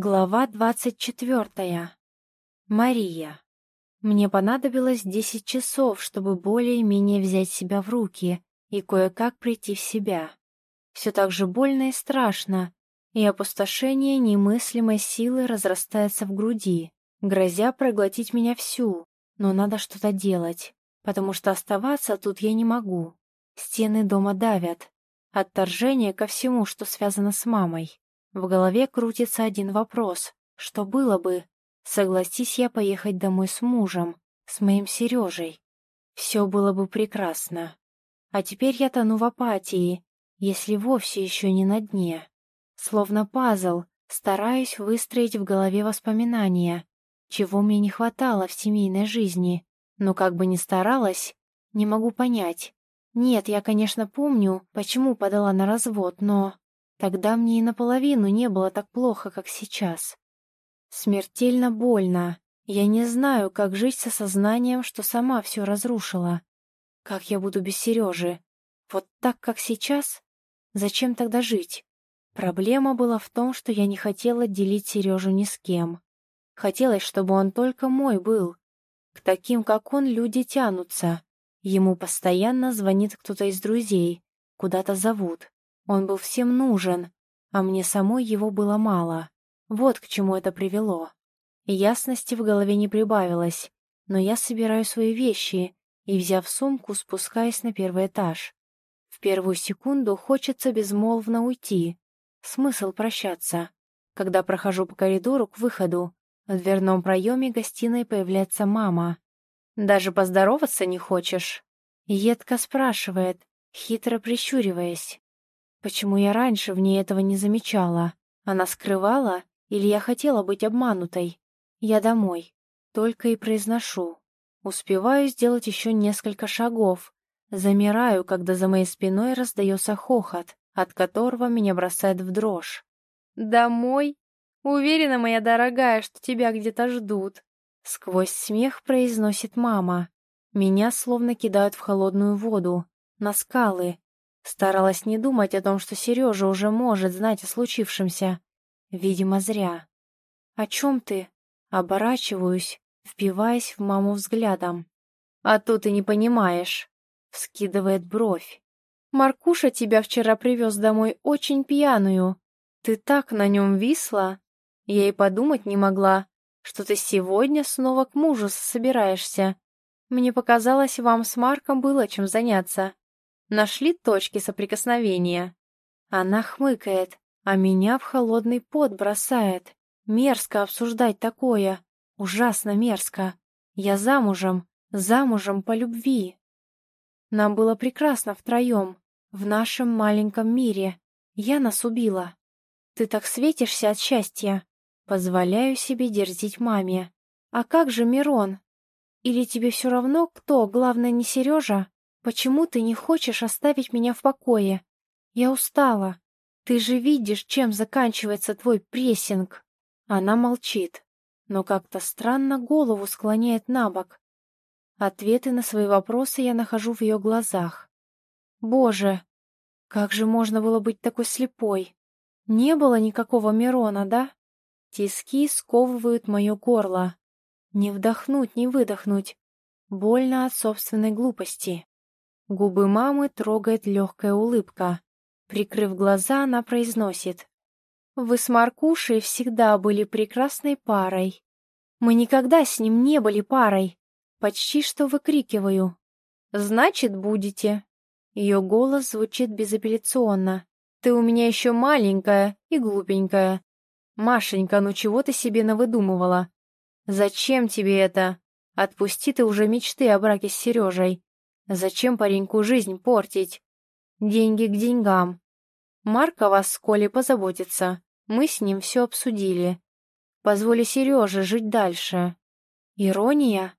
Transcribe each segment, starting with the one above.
Глава двадцать четвертая. Мария. Мне понадобилось десять часов, чтобы более-менее взять себя в руки и кое-как прийти в себя. Все так же больно и страшно, и опустошение немыслимой силы разрастается в груди, грозя проглотить меня всю, но надо что-то делать, потому что оставаться тут я не могу. Стены дома давят. Отторжение ко всему, что связано с мамой. В голове крутится один вопрос. Что было бы, согласись я поехать домой с мужем, с моим Сережей? Все было бы прекрасно. А теперь я тону в апатии, если вовсе еще не на дне. Словно пазл, стараюсь выстроить в голове воспоминания, чего мне не хватало в семейной жизни, но как бы ни старалась, не могу понять. Нет, я, конечно, помню, почему подала на развод, но... Тогда мне и наполовину не было так плохо, как сейчас. Смертельно больно. Я не знаю, как жить с осознанием, что сама все разрушила. Как я буду без Сережи? Вот так, как сейчас? Зачем тогда жить? Проблема была в том, что я не хотела делить Сережу ни с кем. Хотелось, чтобы он только мой был. К таким, как он, люди тянутся. Ему постоянно звонит кто-то из друзей, куда-то зовут. Он был всем нужен, а мне самой его было мало. Вот к чему это привело. Ясности в голове не прибавилось, но я собираю свои вещи и, взяв сумку, спускаюсь на первый этаж. В первую секунду хочется безмолвно уйти. Смысл прощаться. Когда прохожу по коридору к выходу, в дверном проеме гостиной появляется мама. «Даже поздороваться не хочешь?» Едко спрашивает, хитро прищуриваясь. Почему я раньше в ней этого не замечала? Она скрывала или я хотела быть обманутой? Я домой. Только и произношу. Успеваю сделать еще несколько шагов. Замираю, когда за моей спиной раздается хохот, от которого меня бросает в дрожь. «Домой? Уверена, моя дорогая, что тебя где-то ждут!» Сквозь смех произносит мама. Меня словно кидают в холодную воду, на скалы, Старалась не думать о том, что Сережа уже может знать о случившемся. Видимо, зря. «О чем ты?» Оборачиваюсь, впиваясь в маму взглядом. «А то ты не понимаешь», — вскидывает бровь. «Маркуша тебя вчера привез домой очень пьяную. Ты так на нем висла. Я и подумать не могла, что ты сегодня снова к мужу собираешься. Мне показалось, вам с Марком было чем заняться. Нашли точки соприкосновения. Она хмыкает, а меня в холодный пот бросает. Мерзко обсуждать такое. Ужасно мерзко. Я замужем, замужем по любви. Нам было прекрасно втроем, в нашем маленьком мире. Я нас убила. Ты так светишься от счастья. Позволяю себе дерзить маме. А как же Мирон? Или тебе все равно, кто, главное, не Сережа? Почему ты не хочешь оставить меня в покое? Я устала. Ты же видишь, чем заканчивается твой прессинг. Она молчит, но как-то странно голову склоняет на бок. Ответы на свои вопросы я нахожу в ее глазах. Боже, как же можно было быть такой слепой? Не было никакого Мирона, да? Тиски сковывают мое горло. Не вдохнуть, не выдохнуть. Больно от собственной глупости. Губы мамы трогает легкая улыбка. Прикрыв глаза, она произносит. «Вы с Маркушей всегда были прекрасной парой. Мы никогда с ним не были парой. Почти что выкрикиваю. Значит, будете». Ее голос звучит безапелляционно. «Ты у меня еще маленькая и глупенькая. Машенька, ну чего ты себе навыдумывала? Зачем тебе это? Отпусти ты уже мечты о браке с Сережей. Зачем пареньку жизнь портить? Деньги к деньгам. Марк о вас с Колей позаботится. Мы с ним все обсудили. Позволи Сереже жить дальше. Ирония?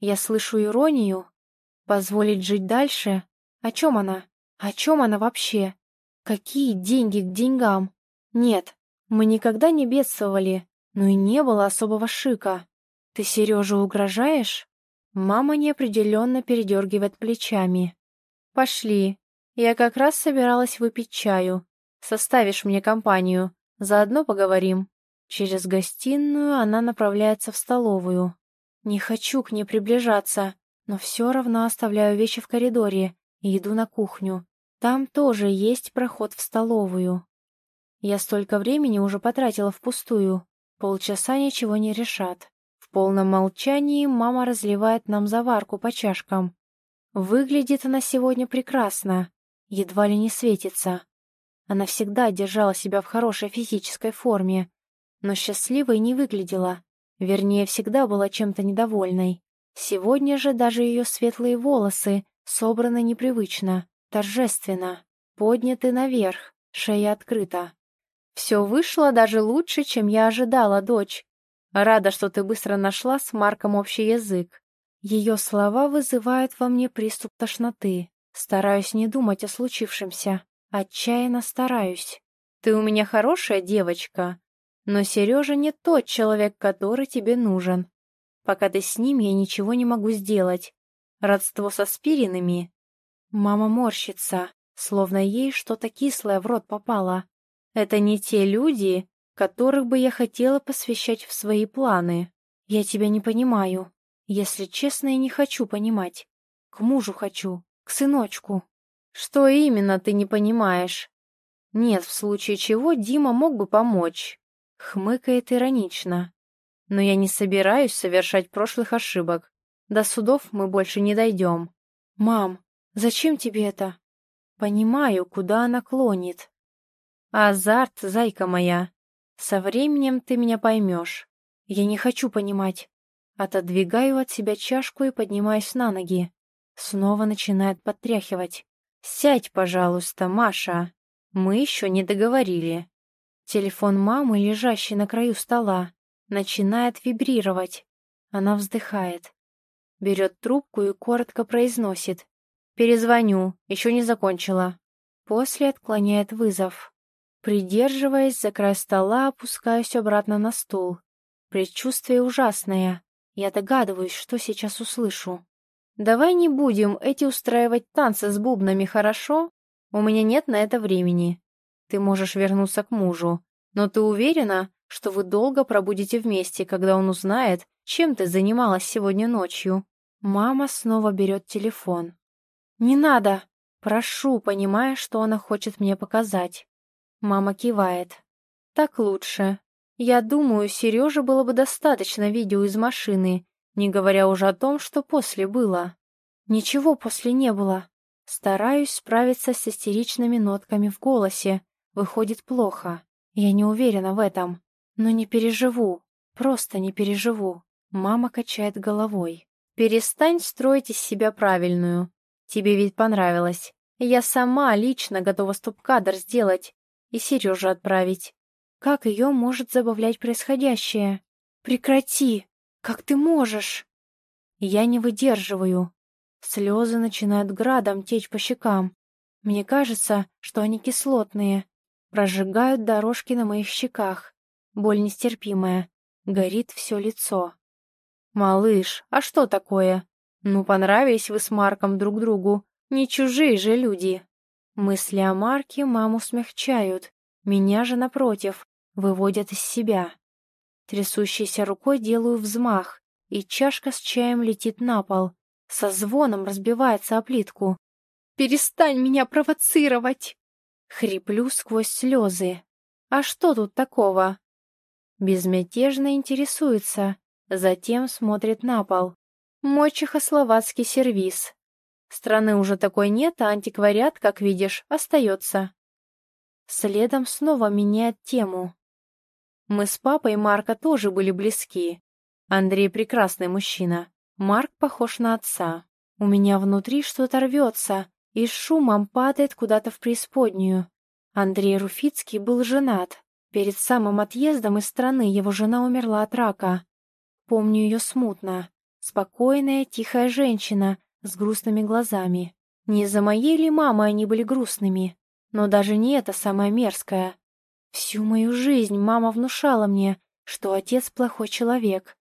Я слышу иронию. Позволить жить дальше? О чем она? О чем она вообще? Какие деньги к деньгам? Нет, мы никогда не бедствовали, но и не было особого шика. Ты Сереже угрожаешь? Мама неопределенно передергивает плечами. «Пошли. Я как раз собиралась выпить чаю. Составишь мне компанию. Заодно поговорим». Через гостиную она направляется в столовую. Не хочу к ней приближаться, но все равно оставляю вещи в коридоре и иду на кухню. Там тоже есть проход в столовую. Я столько времени уже потратила впустую. Полчаса ничего не решат. Полном молчании мама разливает нам заварку по чашкам. Выглядит она сегодня прекрасно, едва ли не светится. Она всегда держала себя в хорошей физической форме, но счастливой не выглядела. Вернее, всегда была чем-то недовольной. Сегодня же даже ее светлые волосы собраны непривычно, торжественно, подняты наверх, шея открыта. Все вышло даже лучше, чем я ожидала, дочь. Рада, что ты быстро нашла с Марком общий язык. Ее слова вызывают во мне приступ тошноты. Стараюсь не думать о случившемся. Отчаянно стараюсь. Ты у меня хорошая девочка, но Сережа не тот человек, который тебе нужен. Пока ты с ним, я ничего не могу сделать. Родство со спиринами. Мама морщится, словно ей что-то кислое в рот попало. Это не те люди, которых бы я хотела посвящать в свои планы. Я тебя не понимаю. Если честно, я не хочу понимать. К мужу хочу, к сыночку. Что именно ты не понимаешь? Нет, в случае чего Дима мог бы помочь. Хмыкает иронично. Но я не собираюсь совершать прошлых ошибок. До судов мы больше не дойдем. Мам, зачем тебе это? Понимаю, куда она клонит. Азарт, зайка моя. Со временем ты меня поймешь. Я не хочу понимать. Отодвигаю от себя чашку и поднимаюсь на ноги. Снова начинает подтряхивать. «Сядь, пожалуйста, Маша. Мы еще не договорили». Телефон мамы, лежащий на краю стола, начинает вибрировать. Она вздыхает. Берет трубку и коротко произносит. «Перезвоню, еще не закончила». После отклоняет вызов. Придерживаясь за край стола, опускаюсь обратно на стул. Предчувствие ужасное. Я догадываюсь, что сейчас услышу. «Давай не будем эти устраивать танцы с бубнами, хорошо? У меня нет на это времени. Ты можешь вернуться к мужу, но ты уверена, что вы долго пробудете вместе, когда он узнает, чем ты занималась сегодня ночью?» Мама снова берет телефон. «Не надо!» Прошу, понимая, что она хочет мне показать. Мама кивает. Так лучше. Я думаю, Сереже было бы достаточно видео из машины, не говоря уже о том, что после было. Ничего после не было. Стараюсь справиться с истеричными нотками в голосе. Выходит плохо. Я не уверена в этом. Но не переживу. Просто не переживу. Мама качает головой. Перестань строить из себя правильную. Тебе ведь понравилось. Я сама лично готова стоп-кадр сделать и Сережу отправить. Как ее может забавлять происходящее? Прекрати! Как ты можешь? Я не выдерживаю. Слезы начинают градом течь по щекам. Мне кажется, что они кислотные. Прожигают дорожки на моих щеках. Боль нестерпимая. Горит все лицо. «Малыш, а что такое? Ну, понравились вы с Марком друг другу. Не чужие же люди». Мысли о Марке маму смягчают, меня же, напротив, выводят из себя. Трясущейся рукой делаю взмах, и чашка с чаем летит на пол, со звоном разбивается о плитку. «Перестань меня провоцировать!» Хриплю сквозь слезы. «А что тут такого?» Безмятежно интересуется, затем смотрит на пол. Мой чехословацкий сервиз. Страны уже такой нет, а антиквариат, как видишь, остается. Следом снова меняет тему. Мы с папой Марка тоже были близки. Андрей прекрасный мужчина. Марк похож на отца. У меня внутри что-то рвется и шумом падает куда-то в преисподнюю. Андрей Руфицкий был женат. Перед самым отъездом из страны его жена умерла от рака. Помню ее смутно. Спокойная, тихая женщина, с грустными глазами. Не из-за моей ли мамы они были грустными? Но даже не это самое мерзкое. Всю мою жизнь мама внушала мне, что отец плохой человек.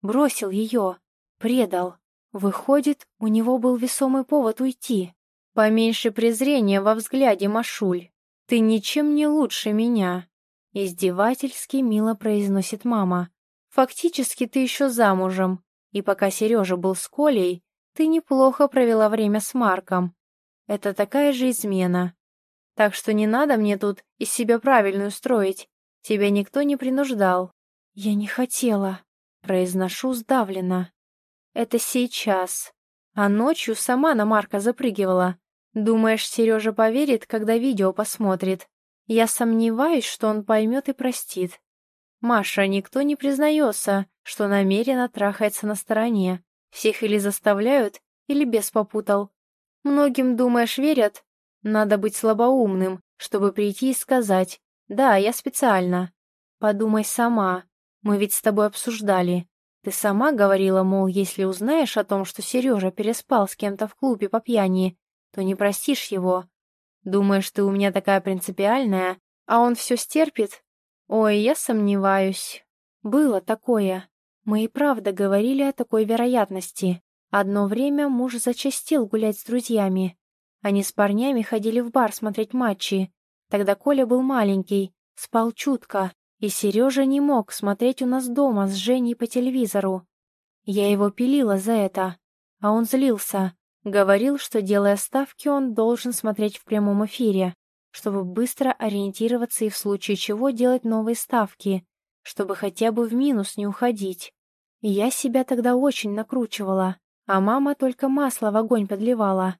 Бросил ее, предал. Выходит, у него был весомый повод уйти. Поменьше презрения во взгляде, Машуль. Ты ничем не лучше меня. Издевательски мило произносит мама. Фактически ты еще замужем. И пока Сережа был с Колей, ты неплохо провела время с Марком. Это такая же измена. Так что не надо мне тут из себя правильную строить. Тебя никто не принуждал. Я не хотела. Произношу сдавленно. Это сейчас. А ночью сама на Марка запрыгивала. Думаешь, Сережа поверит, когда видео посмотрит? Я сомневаюсь, что он поймет и простит. Маша, никто не признается, что намеренно трахается на стороне. Всех или заставляют, или бес попутал. Многим, думаешь, верят? Надо быть слабоумным, чтобы прийти и сказать «Да, я специально». Подумай сама, мы ведь с тобой обсуждали. Ты сама говорила, мол, если узнаешь о том, что Сережа переспал с кем-то в клубе по пьяни, то не простишь его. Думаешь, ты у меня такая принципиальная, а он все стерпит? Ой, я сомневаюсь. Было такое. Мы и правда говорили о такой вероятности. Одно время муж зачастил гулять с друзьями. Они с парнями ходили в бар смотреть матчи. Тогда Коля был маленький, спал чутко, и Сережа не мог смотреть у нас дома с Женей по телевизору. Я его пилила за это, а он злился. Говорил, что, делая ставки, он должен смотреть в прямом эфире чтобы быстро ориентироваться и в случае чего делать новые ставки, чтобы хотя бы в минус не уходить. Я себя тогда очень накручивала, а мама только масло в огонь подливала.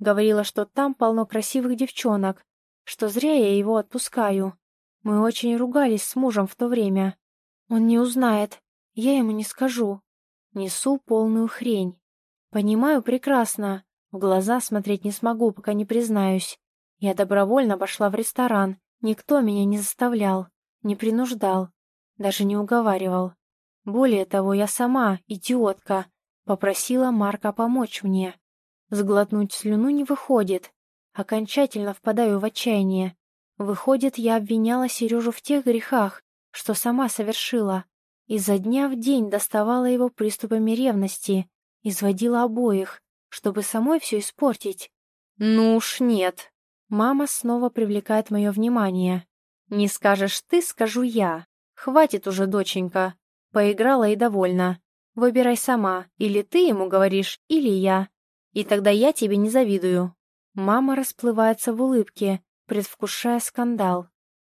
Говорила, что там полно красивых девчонок, что зря я его отпускаю. Мы очень ругались с мужем в то время. Он не узнает, я ему не скажу. Несу полную хрень. Понимаю прекрасно, в глаза смотреть не смогу, пока не признаюсь. Я добровольно пошла в ресторан. Никто меня не заставлял, не принуждал, даже не уговаривал. Более того, я сама, идиотка, попросила Марка помочь мне. Сглотнуть слюну не выходит. Окончательно впадаю в отчаяние. Выходит, я обвиняла Сережу в тех грехах, что сама совершила. Изо дня в день доставала его приступами ревности, изводила обоих, чтобы самой все испортить. Ну уж нет. Мама снова привлекает мое внимание. «Не скажешь ты, скажу я. Хватит уже, доченька. Поиграла и довольна. Выбирай сама, или ты ему говоришь, или я. И тогда я тебе не завидую». Мама расплывается в улыбке, предвкушая скандал.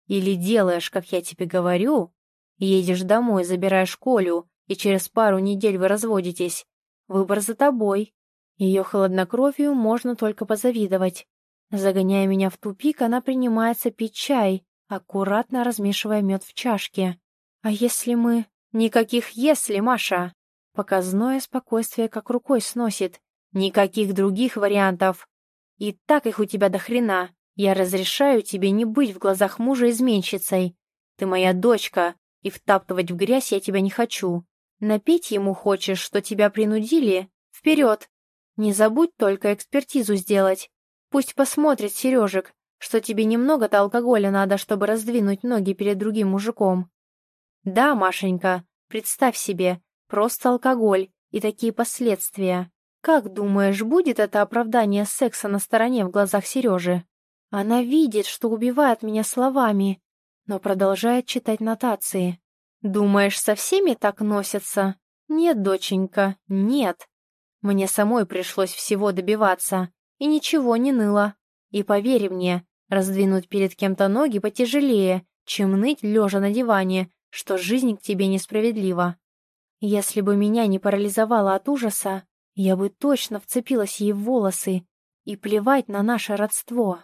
«Или делаешь, как я тебе говорю, едешь домой, забираешь Колю, и через пару недель вы разводитесь. Выбор за тобой. Ее хладнокровию можно только позавидовать. Загоняя меня в тупик, она принимается пить чай, аккуратно размешивая мед в чашке. «А если мы...» «Никаких «если», Маша!» Показное спокойствие как рукой сносит. Никаких других вариантов. И так их у тебя до хрена. Я разрешаю тебе не быть в глазах мужа изменщицей. Ты моя дочка, и втаптывать в грязь я тебя не хочу. Напить ему хочешь, что тебя принудили? Вперед! Не забудь только экспертизу сделать. Пусть посмотрит Сережек, что тебе немного-то алкоголя надо, чтобы раздвинуть ноги перед другим мужиком. Да, Машенька, представь себе, просто алкоголь и такие последствия. Как думаешь, будет это оправдание секса на стороне в глазах Сережи? Она видит, что убивает меня словами, но продолжает читать нотации. Думаешь, со всеми так носятся? Нет, доченька, нет. Мне самой пришлось всего добиваться и ничего не ныло. И поверь мне, раздвинуть перед кем-то ноги потяжелее, чем ныть лежа на диване, что жизнь к тебе несправедлива. Если бы меня не парализовало от ужаса, я бы точно вцепилась ей в волосы и плевать на наше родство.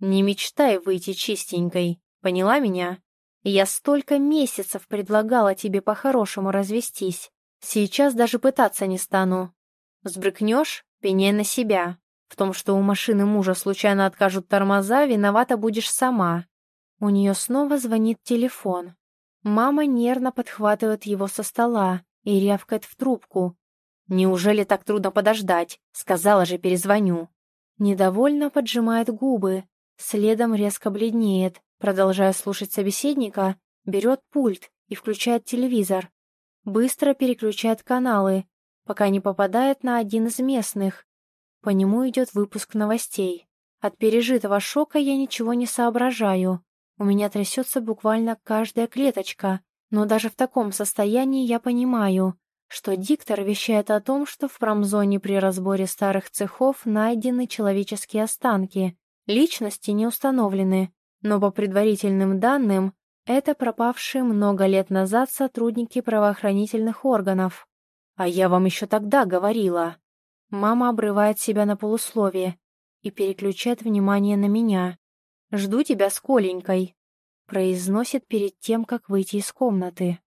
Не мечтай выйти чистенькой, поняла меня? Я столько месяцев предлагала тебе по-хорошему развестись. Сейчас даже пытаться не стану. Сбрыкнешь — пеняй на себя. В том, что у машины мужа случайно откажут тормоза, виновата будешь сама. У нее снова звонит телефон. Мама нервно подхватывает его со стола и рявкает в трубку. «Неужели так трудно подождать? Сказала же, перезвоню». Недовольно поджимает губы, следом резко бледнеет, продолжая слушать собеседника, берет пульт и включает телевизор. Быстро переключает каналы, пока не попадает на один из местных, по нему идет выпуск новостей. От пережитого шока я ничего не соображаю. У меня трясется буквально каждая клеточка, но даже в таком состоянии я понимаю, что диктор вещает о том, что в промзоне при разборе старых цехов найдены человеческие останки. Личности не установлены, но по предварительным данным, это пропавшие много лет назад сотрудники правоохранительных органов. А я вам еще тогда говорила. Мама обрывает себя на полусловие и переключает внимание на меня. «Жду тебя с Коленькой», — произносит перед тем, как выйти из комнаты.